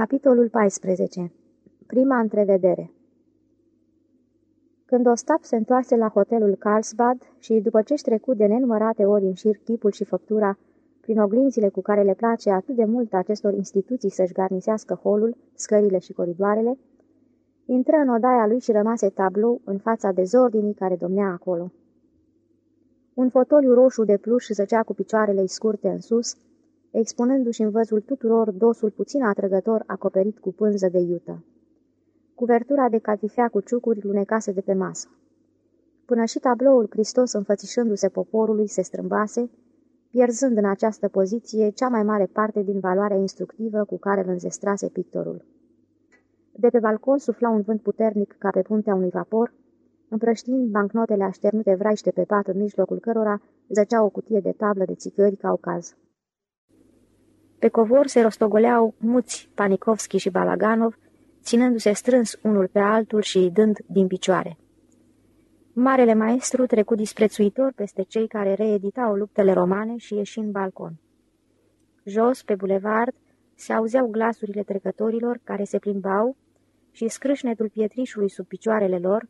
Capitolul 14. Prima întrevedere Când Ostap se întoarse la hotelul Carlsbad și, după ce-și trecut de nenumărate ori în șir chipul și făptura, prin oglinzile cu care le place atât de mult acestor instituții să-și garnisească holul, scările și coridoarele, intră în odaia lui și rămase tablou în fața dezordinii care domnea acolo. Un fotoliu roșu de pluș zăcea cu picioarele scurte în sus, expunându-și în văzul tuturor dosul puțin atrăgător acoperit cu pânză de iută. Cuvertura de catifea cu ciucuri lunecase de pe masă. Până și tabloul Hristos înfățișându-se poporului se strâmbase, pierzând în această poziție cea mai mare parte din valoarea instructivă cu care îl înzestrase pictorul. De pe balcon sufla un vânt puternic ca pe puntea unui vapor, împrăștind bancnotele așternute vraiște pe pat în mijlocul cărora zăcea o cutie de tablă de țigări caucaz. Pe covor se rostogoleau muți Panikovski și Balaganov, ținându-se strâns unul pe altul și dând din picioare. Marele maestru trecu disprețuitor peste cei care reeditau luptele romane și ieși în balcon. Jos, pe bulevard, se auzeau glasurile trecătorilor care se plimbau și scrâșnetul pietrișului sub picioarele lor,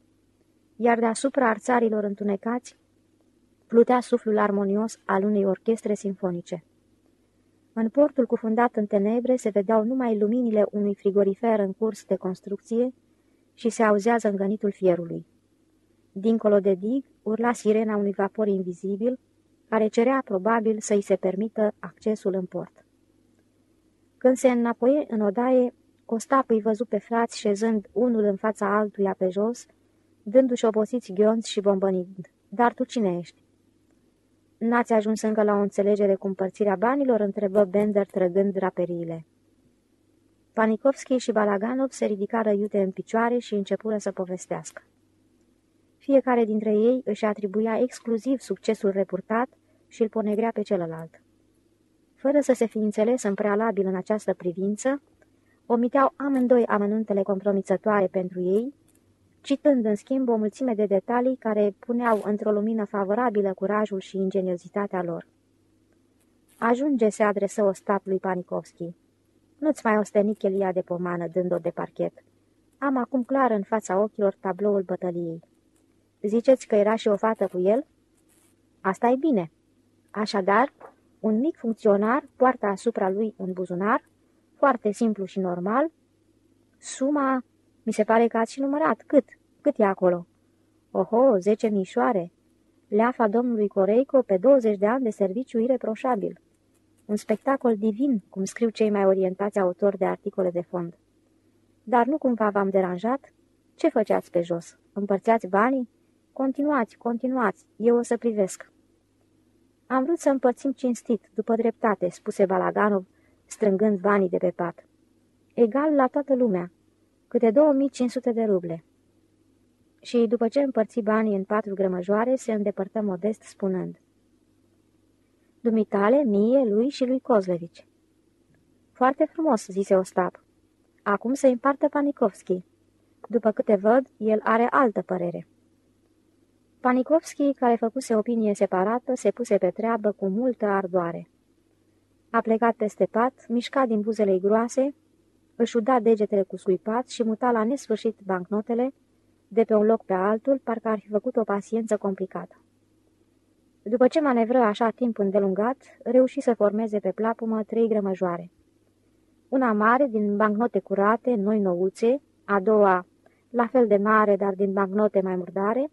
iar deasupra arțarilor întunecați plutea suflul armonios al unei orchestre sinfonice. În portul cufundat în tenebre se vedeau numai luminile unui frigorifer în curs de construcție și se auzea zângănitul fierului. Dincolo de dig, urla sirena unui vapor invizibil, care cerea probabil să-i se permită accesul în port. Când se înapoie în odaie, Ostap îi văzu pe frați șezând unul în fața altuia pe jos, dându-și obosiți ghionți și bombănind. Dar tu cine ești?" N-ați ajuns încă la o înțelegere cu împărțirea banilor?" întrebă Bender trăgând draperiile. Panikovski și Balaganov se ridicară iute în picioare și începură să povestească. Fiecare dintre ei își atribuia exclusiv succesul reportat și îl ponegrea pe celălalt. Fără să se fi înțeles în prealabil în această privință, omiteau amândoi amănuntele compromițătoare pentru ei citând în schimb o mulțime de detalii care puneau într-o lumină favorabilă curajul și ingeniozitatea lor. Ajunge, se adresă Ostap lui Panikovski. Nu-ți mai osteni chelia de pomană, dând-o de parchet. Am acum clar în fața ochilor tabloul bătăliei. Ziceți că era și o fată cu el? asta e bine. Așadar, un mic funcționar poartă asupra lui un buzunar, foarte simplu și normal, suma mi se pare că ați și numărat. Cât? Cât e acolo?" Oho, zece mișoare. Leafa domnului Coreico pe 20 de ani de serviciu ireproșabil. Un spectacol divin, cum scriu cei mai orientați autori de articole de fond. Dar nu cumva v-am deranjat? Ce făceați pe jos? Împărțeați banii? Continuați, continuați, eu o să privesc. Am vrut să împărțim cinstit, după dreptate, spuse Balaganov, strângând banii de pe pat. Egal la toată lumea câte 2500 de ruble. Și după ce împărți banii în patru grămăjoare, se îndepărtă modest spunând Dumitale, mie, lui și lui Kozlevici. Foarte frumos, zise Ostap. Acum se împartă Panikovski. După câte văd, el are altă părere. Panikovski, care făcuse opinie separată, se puse pe treabă cu multă ardoare. A plecat peste pat, mișca din buzele groase, își uda degetele cu scuipat și muta la nesfârșit bancnotele, de pe un loc pe altul, parcă ar fi făcut o paciență complicată. După ce manevră așa timp îndelungat, reuși să formeze pe plapumă trei grămăjoare. Una mare, din bancnote curate, noi nouțe, a doua, la fel de mare, dar din bancnote mai murdare,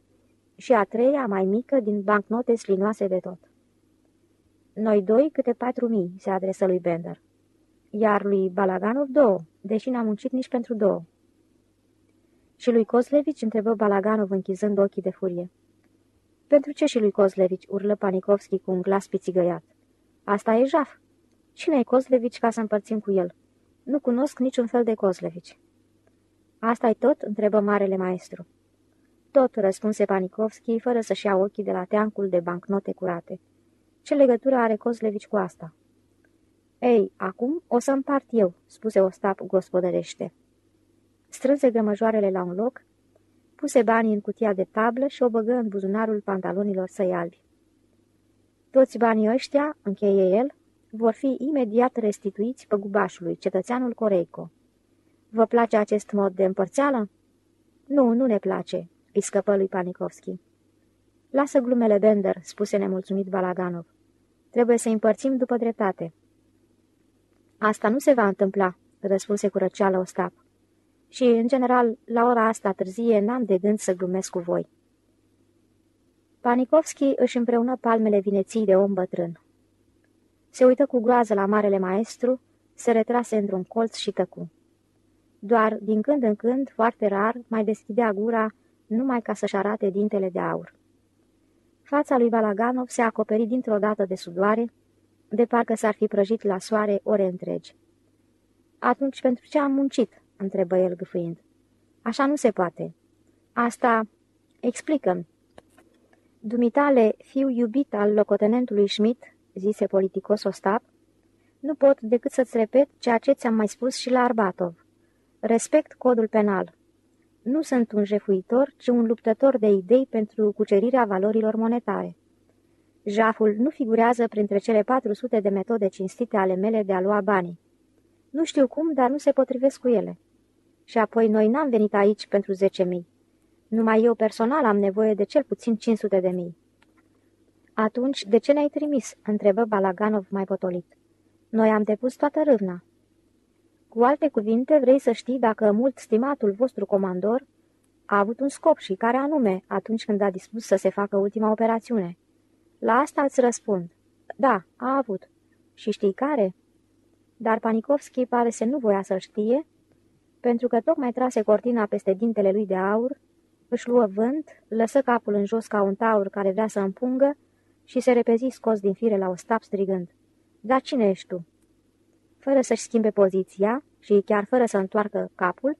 și a treia, mai mică, din bancnote slinoase de tot. Noi doi, câte patru mii, se adresă lui Bender iar lui Balaganov două, deși n-a muncit nici pentru două. Și lui Kozlevici întrebă Balaganov închizând ochii de furie. Pentru ce și lui Kozlevici? urlă Panikovski cu un glas pițigăiat. Asta e jaf. Cine e Kozlevici ca să împărțim cu el? Nu cunosc niciun fel de Kozlevici. asta e tot?" întrebă marele maestru. Tot, răspunse Panikovski, fără să-și ia ochii de la teancul de bancnote curate. Ce legătură are Kozlevici cu asta?" Ei, acum o să împart eu," spuse Ostap gospodărește. Strânse grămăjoarele la un loc, puse banii în cutia de tablă și o băgă în buzunarul pantalonilor săi albi. Toți banii ăștia, încheie el, vor fi imediat restituiți pe gubașului, cetățeanul Coreico. Vă place acest mod de împărțeală? Nu, nu ne place, îi scăpă lui Panikovski. Lasă glumele, Bender, spuse nemulțumit Balaganov. Trebuie să împărțim după dreptate. Asta nu se va întâmpla, răspunse cu răceală Ostap. Și, în general, la ora asta târzie, n-am de gând să glumesc cu voi. Panikovski își împreună palmele vineții de om bătrân. Se uită cu groază la marele maestru, se retrase într-un colț și tăcu. Doar, din când în când, foarte rar, mai deschidea gura, numai ca să-și arate dintele de aur. Fața lui Balaganov se acoperi dintr-o dată de sudoare, de parcă s-ar fi prăjit la soare ore întregi. Atunci, pentru ce am muncit?" Întrebă el gâfâind. Așa nu se poate. Asta... Explică-mi." Dumitale, fiu iubit al locotenentului Schmidt, zise politicos Ostap, nu pot decât să-ți repet ceea ce ți-am mai spus și la Arbatov. Respect codul penal. Nu sunt un jefuitor, ci un luptător de idei pentru cucerirea valorilor monetare. Jaful nu figurează printre cele 400 de metode cinstite ale mele de a lua banii. Nu știu cum, dar nu se potrivesc cu ele. Și apoi noi n-am venit aici pentru 10.000. Numai eu personal am nevoie de cel puțin 500 de mii. Atunci, de ce ne-ai trimis?" întrebă Balaganov mai potolit. Noi am depus toată râvna." Cu alte cuvinte, vrei să știi dacă mult stimatul vostru comandor a avut un scop și care anume atunci când a dispus să se facă ultima operațiune. La asta îți răspund. Da, a avut. Și știi care? Dar Panikovski pare să nu voia să știe, pentru că tocmai trase cortina peste dintele lui de aur, își luă vânt, lăsă capul în jos ca un taur care vrea să împungă și se repezi scos din fire la o stap strigând. Dar cine ești tu?" Fără să-și schimbe poziția și chiar fără să întoarcă capul,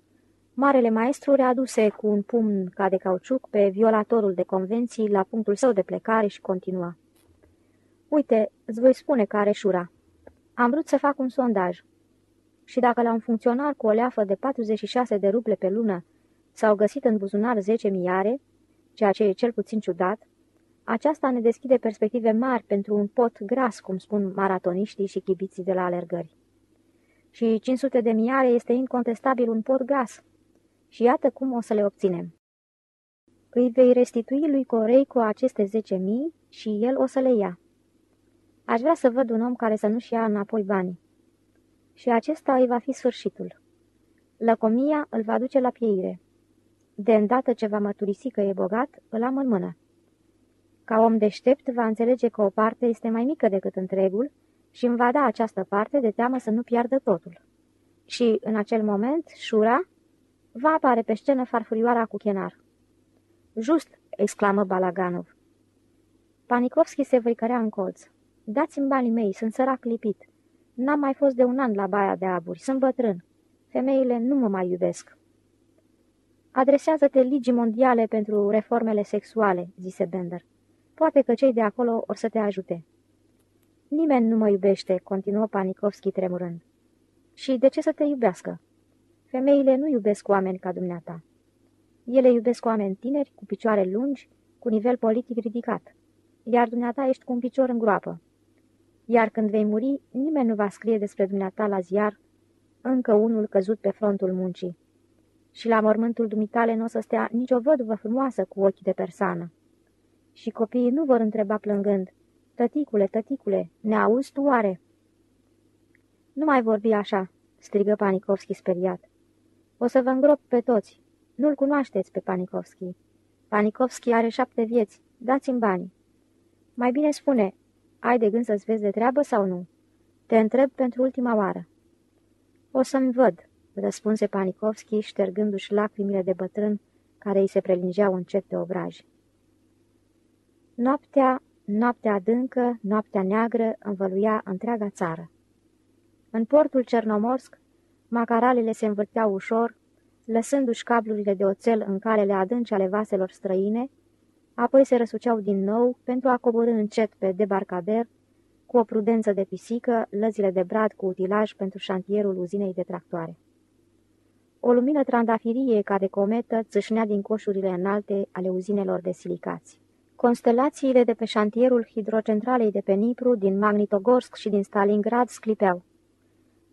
marele maestru readuse cu un pumn ca de cauciuc pe violatorul de convenții la punctul său de plecare și continua. Uite, îți voi spune care șura. Am vrut să fac un sondaj. Și dacă la un funcționar cu o leafă de 46 de ruble pe lună s-au găsit în buzunar 10 miliare, ceea ce e cel puțin ciudat, aceasta ne deschide perspective mari pentru un pot gras, cum spun maratoniștii și chibiții de la alergări. Și 500 de miare este incontestabil un pot gras. Și iată cum o să le obținem. Îi vei restitui lui Corei cu aceste 10.000 și el o să le ia. Aș vrea să văd un om care să nu-și ia înapoi banii. Și acesta îi va fi sfârșitul. Lăcomia îl va duce la pieire. De îndată ce va măturisi că e bogat, îl am în mână. Ca om deștept, va înțelege că o parte este mai mică decât întregul și îmi va da această parte de teamă să nu piardă totul. Și, în acel moment, Șura va apare pe scenă farfurioara cu chenar. Just!" exclamă Balaganov. Panikovski se văicărea în colț. Dați-mi banii mei, sunt sărac lipit. N-am mai fost de un an la baia de aburi, sunt bătrân. Femeile nu mă mai iubesc." Adresează-te ligii mondiale pentru reformele sexuale," zise Bender. Poate că cei de acolo or să te ajute." Nimeni nu mă iubește," continuă Panikovski tremurând. Și de ce să te iubească? Femeile nu iubesc oameni ca dumneata. Ele iubesc oameni tineri, cu picioare lungi, cu nivel politic ridicat. Iar dumneata ești cu un picior în groapă. Iar când vei muri, nimeni nu va scrie despre dumneata la ziar încă unul căzut pe frontul muncii. Și la mormântul dumitale nu o să stea nicio văduvă frumoasă cu ochii de persană. Și copiii nu vor întreba plângând, Tăticule, tăticule, ne auzi tu oare?" Nu mai vorbi așa," strigă Panikovski speriat. O să vă îngrop pe toți. Nu-l cunoașteți pe Panikovski. Panikovski are șapte vieți. Dați-mi bani. Mai bine spune, ai de gând să-ți vezi de treabă sau nu? Te întreb pentru ultima oară. O să-mi văd, răspunse Panikovski, ștergându-și lacrimile de bătrân care îi se prelingeau încet pe obraj. Noaptea, noaptea adâncă, noaptea neagră învăluia întreaga țară. În portul Cernomorsk, macaralele se învârteau ușor, lăsându-și cablurile de oțel în calele adânci ale vaselor străine, apoi se răsuceau din nou pentru a coborâ încet pe debarcader, cu o prudență de pisică, lăzile de brad cu utilaj pentru șantierul uzinei de tractoare. O lumină trandafirie ca de cometă țâșnea din coșurile înalte ale uzinelor de silicați. Constelațiile de pe șantierul hidrocentralei de pe Nipru, din Magnitogorsk și din Stalingrad sclipeau.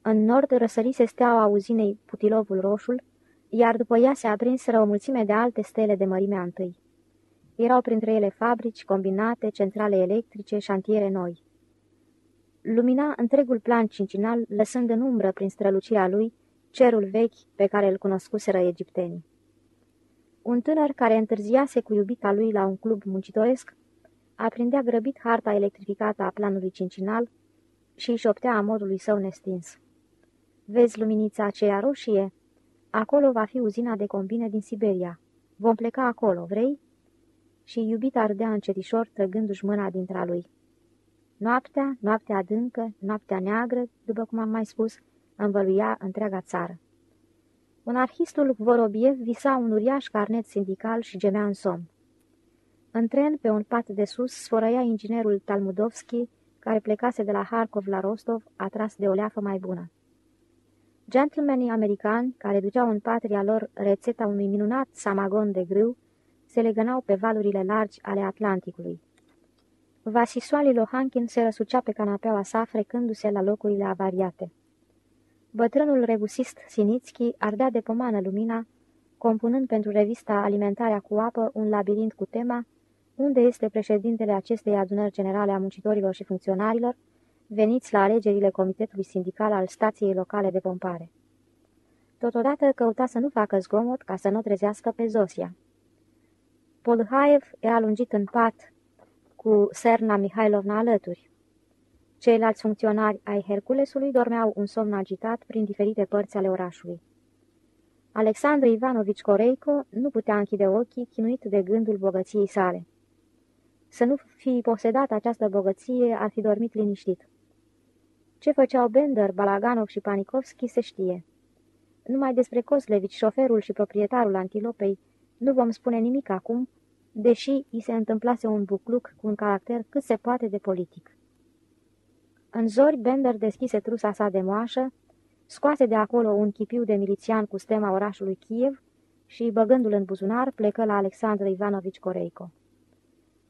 În nord răsărise steaua uzinei Putilovul Roșul, iar după ea se aprinseră o mulțime de alte stele de mărimea întâi. Erau printre ele fabrici, combinate, centrale electrice, șantiere noi. Lumina întregul plan cincinal, lăsând în umbră prin strălucirea lui cerul vechi pe care îl cunoscuseră egiptenii. Un tânăr care întârziase cu iubita lui la un club muncitoresc, aprindea grăbit harta electrificată a planului cincinal și își șoptea a modului său nestins. Vezi luminița aceea roșie? Acolo va fi uzina de combine din Siberia. Vom pleca acolo, vrei?" Și iubita ardea încetișor, trăgându-și mâna dintre lui. Noaptea, noaptea adâncă, noaptea neagră, după cum am mai spus, învăluia întreaga țară. Monarhistul Vorobiev visa un uriaș carnet sindical și gemea în somn. În tren, pe un pat de sus, sfărăia inginerul Talmudovski, care plecase de la Harkov la Rostov, atras de o leafă mai bună. Gentlemanii americani, care duceau în patria lor rețeta unui minunat samagon de grâu, se legănau pe valurile largi ale Atlanticului. Vasisoali Lohankin se răsucea pe canapeaua sa, frecându-se la locurile avariate. Bătrânul regusist Sinitski ardea de pomană lumina, compunând pentru revista Alimentarea cu apă un labirint cu tema Unde este președintele acestei adunări generale a muncitorilor și funcționarilor, veniți la alegerile Comitetului Sindical al stației locale de pompare. Totodată căuta să nu facă zgomot ca să nu trezească pe Zosia. Polhaev era lungit în pat cu Serna Mihailovna alături. Ceilalți funcționari ai Herculesului dormeau un somn agitat prin diferite părți ale orașului. Alexandru Ivanovici Coreico nu putea închide ochii, chinuit de gândul bogăției sale. Să nu fi posedat această bogăție, ar fi dormit liniștit. Ce făceau Bender, Balaganov și Panikovski se știe. Numai despre Coslevici, șoferul și proprietarul antilopei, nu vom spune nimic acum, deși i se întâmplase un bucluc cu un caracter cât se poate de politic. În zori, Bender deschise trusa sa de moașă, scoase de acolo un chipiu de milițian cu stema orașului Kiev și, băgându-l în buzunar, plecă la Alexandru Ivanovici Coreico.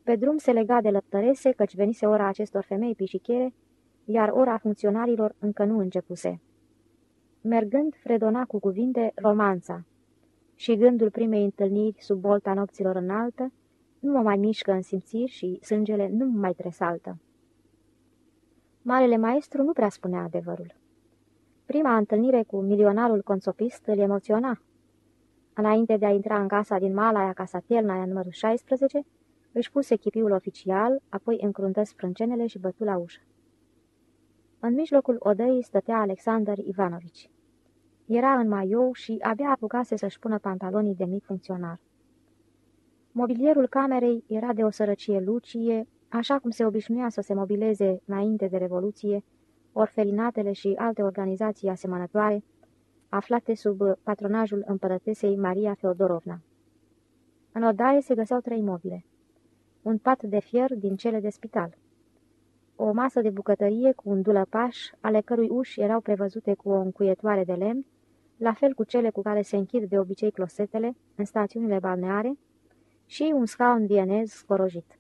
Pe drum se lega de lăptărese, căci venise ora acestor femei pișichere, iar ora funcționarilor încă nu începuse. Mergând, fredona cu cuvinte romanța și gândul primei întâlniri sub bolta nopților înaltă nu mă mai mișcă în simțiri și sângele nu mă mai tresaltă. Marele maestru nu prea spunea adevărul. Prima întâlnire cu milionarul consopist îl emoționa. Înainte de a intra în casa din Malaia, casa Tielnaia numărul 16, își puse chipiul oficial, apoi încruntă sprâncenele și bătu la ușă. În mijlocul odăii stătea Alexander Ivanovici. Era în maiou și abia apucase să-și pună pantalonii de mic funcționar. Mobilierul camerei era de o sărăcie lucie, așa cum se obișnuia să se mobileze înainte de Revoluție, orfelinatele și alte organizații asemănătoare, aflate sub patronajul împărătesei Maria Feodorovna. În odaie se găseau trei mobile. Un pat de fier din cele de spital. O masă de bucătărie cu un dulăpaș, ale cărui uși erau prevăzute cu o încuietoare de lemn, la fel cu cele cu care se închid de obicei closetele în stațiunile balneare, și un scaun vienez scorojit.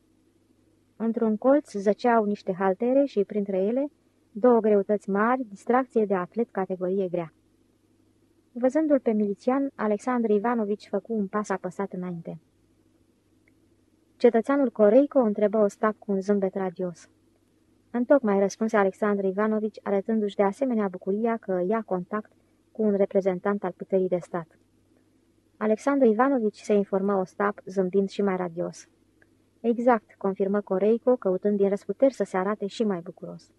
Într-un colț zăceau niște haltere și, printre ele, două greutăți mari, distracție de atlet categorie grea. Văzându-l pe milițian, Alexandru Ivanovici făcu un pas apăsat înainte. Cetățeanul Coreico întrebă Ostap cu un zâmbet radios. Întocmai răspunse Alexandru Ivanovici, arătându-și de asemenea bucuria că ia contact cu un reprezentant al puterii de stat. Alexandru Ivanovici se informă Ostap, zâmbind și mai radios. Exact, confirmă Coreico, căutând din răsputeri să se arate și mai bucuros.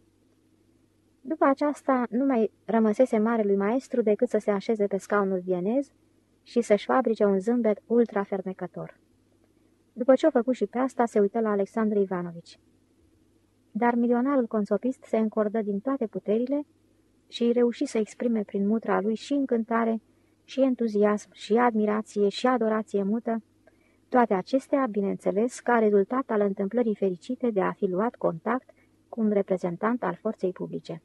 După aceasta, nu mai rămăsese marelui maestru decât să se așeze pe scaunul vienez și să-și fabrice un zâmbet ultra-fermecător. După ce o făcut și pe asta, se uită la Alexandru Ivanovici. Dar milionarul consopist se încordă din toate puterile și reuși să exprime prin mutra lui și încântare, și entuziasm, și admirație, și adorație mută, toate acestea, bineînțeles, ca rezultat al întâmplării fericite de a fi luat contact cu un reprezentant al forței publice.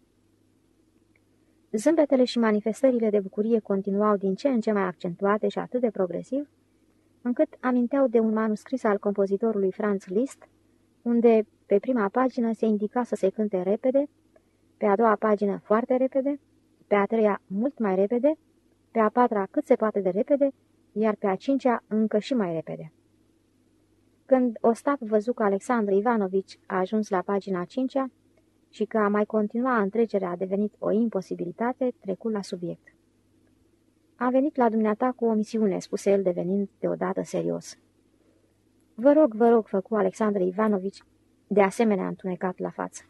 Zâmbetele și manifestările de bucurie continuau din ce în ce mai accentuate și atât de progresiv, încât aminteau de un manuscris al compozitorului Franz Liszt, unde pe prima pagină se indica să se cânte repede, pe a doua pagină foarte repede, pe a treia mult mai repede, pe a patra cât se poate de repede, iar pe a cincea încă și mai repede. Când Ostap văzu că Alexandru Ivanovici a ajuns la pagina cincea și că a mai continua întrecerea a devenit o imposibilitate, trecut la subiect. A venit la dumneata cu o misiune, spuse el devenind deodată serios. Vă rog, vă rog, făcu Alexandru Ivanovici, de asemenea întunecat la față.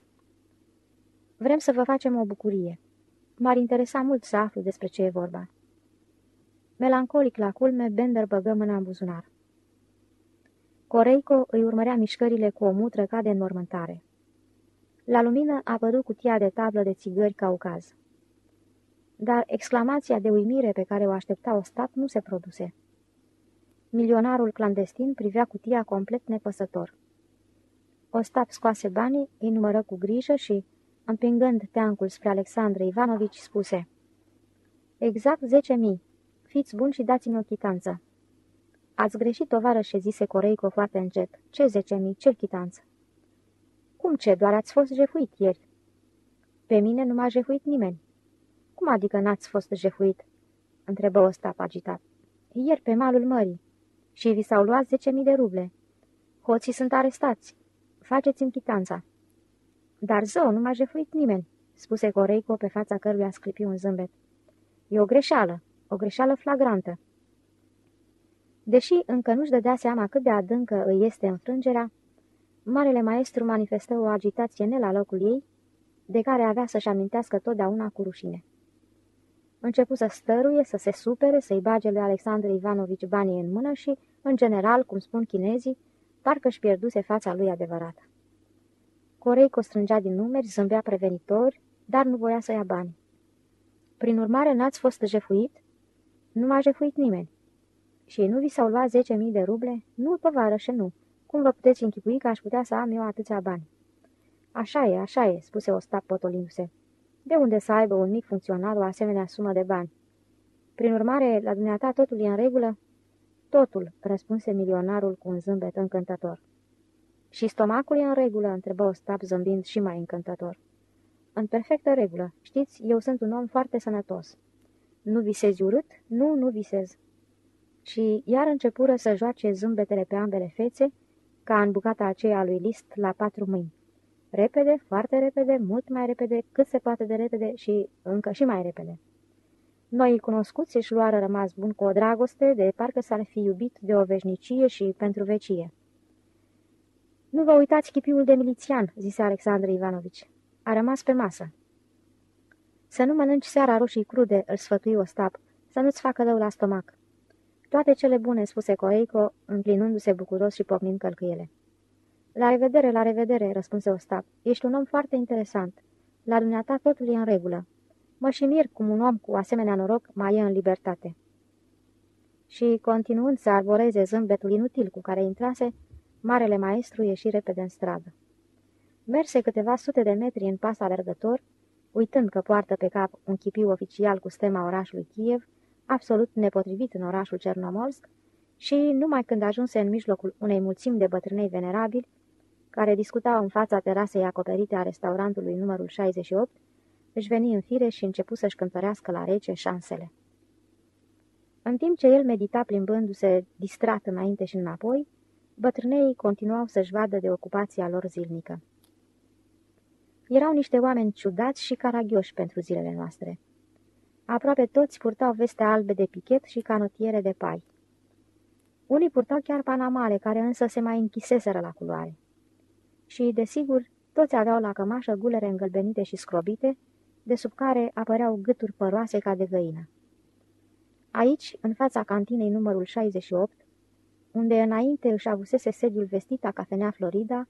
Vrem să vă facem o bucurie. M-ar interesa mult să aflu despre ce e vorba. Melancolic la culme, Bender băgă mâna în buzunar. Coreico îi urmărea mișcările cu o mutră ca de înmormântare. La lumină a apărut cutia de tablă de țigări caucaz. Dar exclamația de uimire pe care o aștepta stat nu se produse. Milionarul clandestin privea cutia complet nepăsător. Ostap scoase banii, îi numără cu grijă și, împingând teancul spre Alexandru Ivanovici, spuse Exact zece mii. Fiți buni și dați-mi o chitanță." Ați greșit, tovarășe," zise Coreico foarte încet. Ce zece mii? Ce chitanță?" Cum ce? Doar ați fost jefuit ieri." Pe mine nu m-a jefuit nimeni." Cum adică n-ați fost jefuit?" întrebă Ostap agitat. Ieri pe malul mării. Și vi s-au luat zece mii de ruble. Hoții sunt arestați. Faceți-mi chitanța." Dar zău, nu m-a jefuit nimeni," spuse Coreico pe fața căruia sclipi un zâmbet. E o greșeală, o greșeală flagrantă." Deși încă nu-și dădea seama cât de adâncă îi este înfrângerea, marele maestru manifestă o agitație ne la locul ei, de care avea să-și amintească totdeauna cu rușine. Începu să stăruie, să se supere, să-i bage lui Alexandru Ivanovici banii în mână și, în general, cum spun chinezii, parcă își pierduse fața lui adevărată. Coreico strângea din numeri, zâmbea prevenitor, dar nu voia să ia bani. Prin urmare, n-ați fost jefuit? Nu m-a jefuit nimeni. Și nu vi s-au luat 10.000 de ruble? Nu, și nu. Cum vă puteți închipui că aș putea să am eu atâția bani? Așa e, așa e, spuse Ostap potolindu-se. De unde să aibă un mic funcționar o asemenea sumă de bani? Prin urmare, la dumneata totul e în regulă? Totul, răspunse milionarul cu un zâmbet încântător. Și stomacul e în regulă?" întrebă Ostap zâmbind și mai încântător. În perfectă regulă. Știți, eu sunt un om foarte sănătos." Nu visezi urât?" Nu, nu visez." Și iar începură să joace zâmbetele pe ambele fețe, ca în bucata aceea lui List la patru mâini. Repede, foarte repede, mult mai repede, cât se poate de repede și încă și mai repede. Noi cunoscuți își luară rămas bun cu o dragoste de parcă s-ar fi iubit de o veșnicie și pentru vecie. Nu vă uitați chipiul de milițian," zise Alexandru Ivanovici. A rămas pe masă. Să nu mănânci seara roșii crude," îl sfătui Ostap, să nu-ți facă rău la stomac. Toate cele bune," spuse Coreico, înclinându-se bucuros și pocnind călcâiele. La revedere, la revedere," răspunse Ostap. Ești un om foarte interesant. La dumneata totul e în regulă. Mă și mir cum un om cu asemenea noroc mai e în libertate." Și, continuând să arboreze zâmbetul inutil cu care intrase, marele maestru ieși repede în stradă. Merse câteva sute de metri în pas alergător, uitând că poartă pe cap un chipiu oficial cu stema orașului Kiev, absolut nepotrivit în orașul Cernomorsk, și numai când ajunse în mijlocul unei mulțimi de bătrânei venerabili, care discutau în fața terasei acoperite a restaurantului numărul 68, își veni în fire și începu să-și cântărească la rece șansele. În timp ce el medita plimbându-se distrat înainte și înapoi, bătrânei continuau să-și vadă de ocupația lor zilnică. Erau niște oameni ciudați și caragioși pentru zilele noastre. Aproape toți purtau veste albe de pichet și canotiere de pai. Unii purtau chiar panamale, care însă se mai închiseseră la culoare. Și, desigur, toți aveau la cămașă gulere îngălbenite și scrobite, de sub care apăreau gâturi păroase ca de găină. Aici, în fața cantinei numărul 68, unde înainte își avusese sediul vestita cafenea Florida,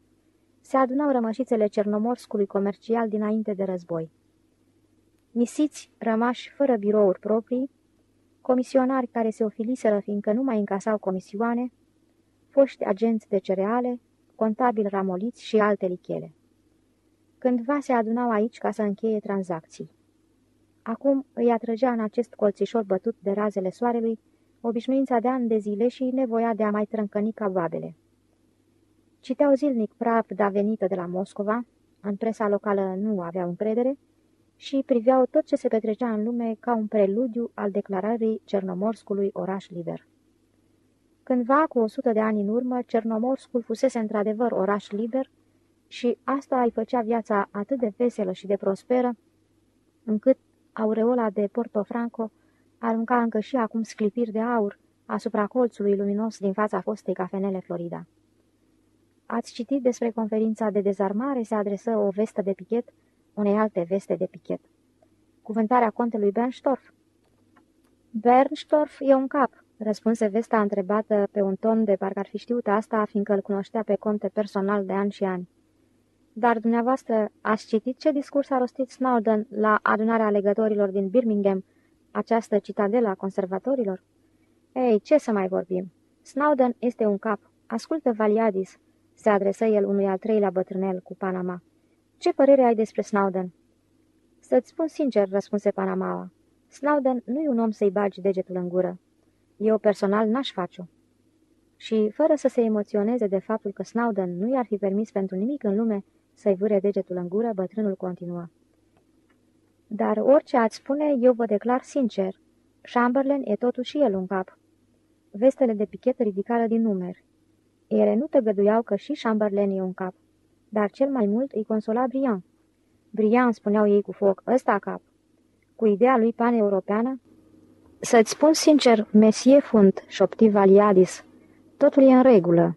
se adunau rămășițele cernomorscului comercial dinainte de război. Misiți, rămași fără birouri proprii, comisionari care se ofiliseră fiindcă nu mai încasau comisioane, foști agenți de cereale, contabili ramoliți și alte lichele. Cândva se adunau aici ca să încheie tranzacții. Acum îi atrăgea în acest colțișor bătut de razele soarelui obișnuința de ani de zile și nevoia de a mai trâncăni ca babele. Citeau zilnic pravda venită de la Moscova, în presa locală nu aveau încredere, și priveau tot ce se petrecea în lume ca un preludiu al declarării Cernomorscului oraș liber. Cândva, cu o sută de ani în urmă, Cernomorscul fusese într-adevăr oraș liber și asta îi făcea viața atât de veselă și de prosperă, încât aureola de Portofranco arunca încă și acum sclipiri de aur asupra colțului luminos din fața fostei cafenele Florida. Ați citit despre conferința de dezarmare, se adresă o vestă de pichet unei alte veste de pichet. Cuvântarea contelui Bernstorff. Bernstorff e un cap, răspunse vesta întrebată pe un ton de parcă ar fi știut asta, fiindcă îl cunoștea pe conte personal de ani și ani. Dar dumneavoastră ați citit ce discurs a rostit Snowden la adunarea alegătorilor din Birmingham, această citadelă a conservatorilor? Ei, ce să mai vorbim? Snowden este un cap. Ascultă Valiadis, se adresă el unui al treilea bătrânel cu Panama. Ce părere ai despre Snowden?" Să-ți spun sincer," răspunse Panamaua. Snowden nu e un om să-i bagi degetul în gură. Eu personal n-aș face-o." Și, fără să se emoționeze de faptul că Snowden nu i-ar fi permis pentru nimic în lume să-i vâre degetul în gură, bătrânul continuă. Dar orice ați spune, eu vă declar sincer. Chamberlain e totuși el un cap. Vestele de pichet ridicară din numeri. Ele nu tăgăduiau că și Chamberlain e un cap dar cel mai mult îi consola Brian. Brian, spuneau ei cu foc, ăsta cap. Cu ideea lui pan-europeană? Să-ți spun sincer, mesie fund, șopti Valiadis. Totul e în regulă.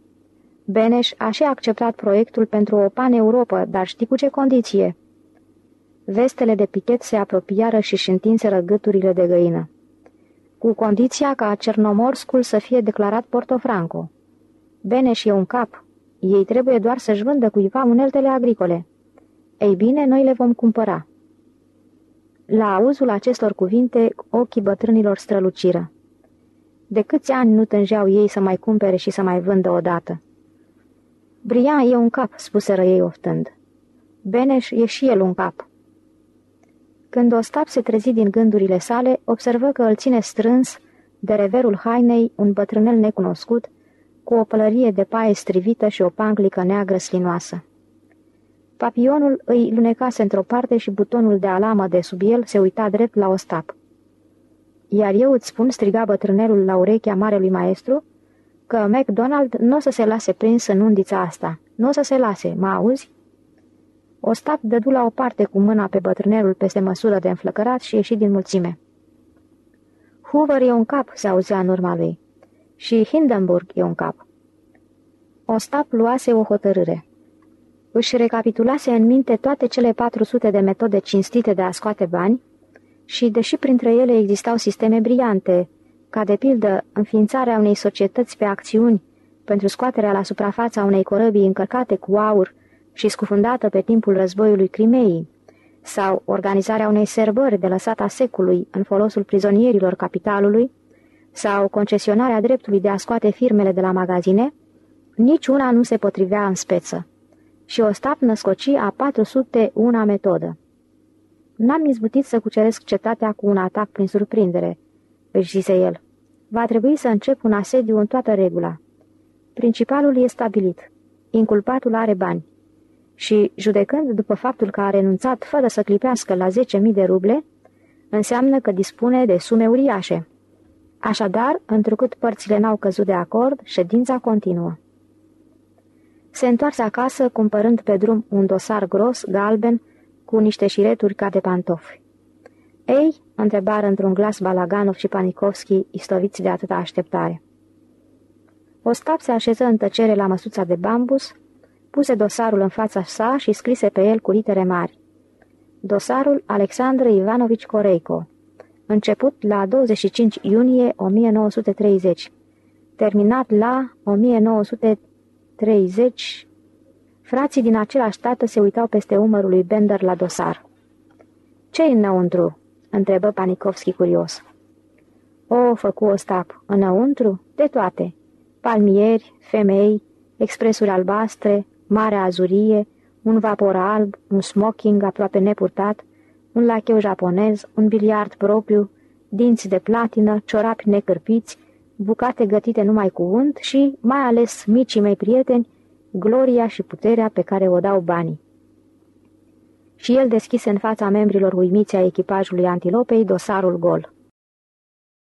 Beneș a și acceptat proiectul pentru o pan-Europa, dar știi cu ce condiție? Vestele de pichet se apropiară și își întinseră gâturile de găină. Cu condiția ca Cernomorscul să fie declarat Portofranco. Beneș e un cap, ei trebuie doar să-și vândă cuiva uneltele agricole. Ei bine, noi le vom cumpăra. La auzul acestor cuvinte, ochii bătrânilor străluciră. De câți ani nu tângeau ei să mai cumpere și să mai vândă odată? Brian e un cap, spuseră ei oftând. Beneș e și el un cap. Când Ostap se trezi din gândurile sale, observă că îl ține strâns de reverul hainei un bătrânel necunoscut, cu o pălărie de paie strivită și o panglică neagră slinoasă. Papionul îi lunecase într-o parte și butonul de alamă de sub el se uita drept la ostap. Iar eu îți spun, striga bătrânelul la urechea marelui maestru, că MacDonald nu o să se lase prins în undița asta. Nu o să se lase, mă auzi? Ostap dădu la o parte cu mâna pe bătrânelul peste măsură de înflăcărat și ieși din mulțime. Hoover e un cap, se auzea în urma lui și Hindenburg e un cap. Ostap luase o hotărâre. Își recapitulase în minte toate cele 400 de metode cinstite de a scoate bani și, deși printre ele existau sisteme briliante, ca de pildă înființarea unei societăți pe acțiuni pentru scoaterea la suprafața unei corăbii încărcate cu aur și scufundată pe timpul războiului Crimeii, sau organizarea unei serbări de lăsata secului în folosul prizonierilor capitalului, sau concesionarea dreptului de a scoate firmele de la magazine, niciuna nu se potrivea în speță. Și Ostap născoci a 401 metodă. N-am izbutit să cuceresc cetatea cu un atac prin surprindere, își zise el. Va trebui să încep un asediu în toată regula. Principalul e stabilit. Inculpatul are bani. Și, judecând după faptul că a renunțat fără să clipească la 10.000 de ruble, înseamnă că dispune de sume uriașe. Așadar, întrucât părțile n-au căzut de acord, ședința continuă. Se întoarse acasă, cumpărând pe drum un dosar gros, galben, cu niște șireturi ca de pantofi. Ei, întrebară într-un glas Balaganov și Panikovski, istoviți de atâta așteptare. Ostap se așeză în tăcere la măsuța de bambus, puse dosarul în fața sa și scrise pe el cu litere mari. Dosarul Alexandru Ivanovici Coreico început la 25 iunie 1930, terminat la 1930. Frații din același tată se uitau peste umărul lui Bender la dosar. ce înăuntru?" întrebă Panikovski curios. O, făcu Ostap, înăuntru? De toate. Palmieri, femei, expresuri albastre, mare azurie, un vapor alb, un smoking aproape nepurtat, un lacheu japonez, un biliard propriu, dinți de platină, ciorapi necârpiți, bucate gătite numai cu unt și, mai ales micii mei prieteni, gloria și puterea pe care o dau banii. și el deschise în fața membrilor uimiți a echipajului antilopei dosarul gol.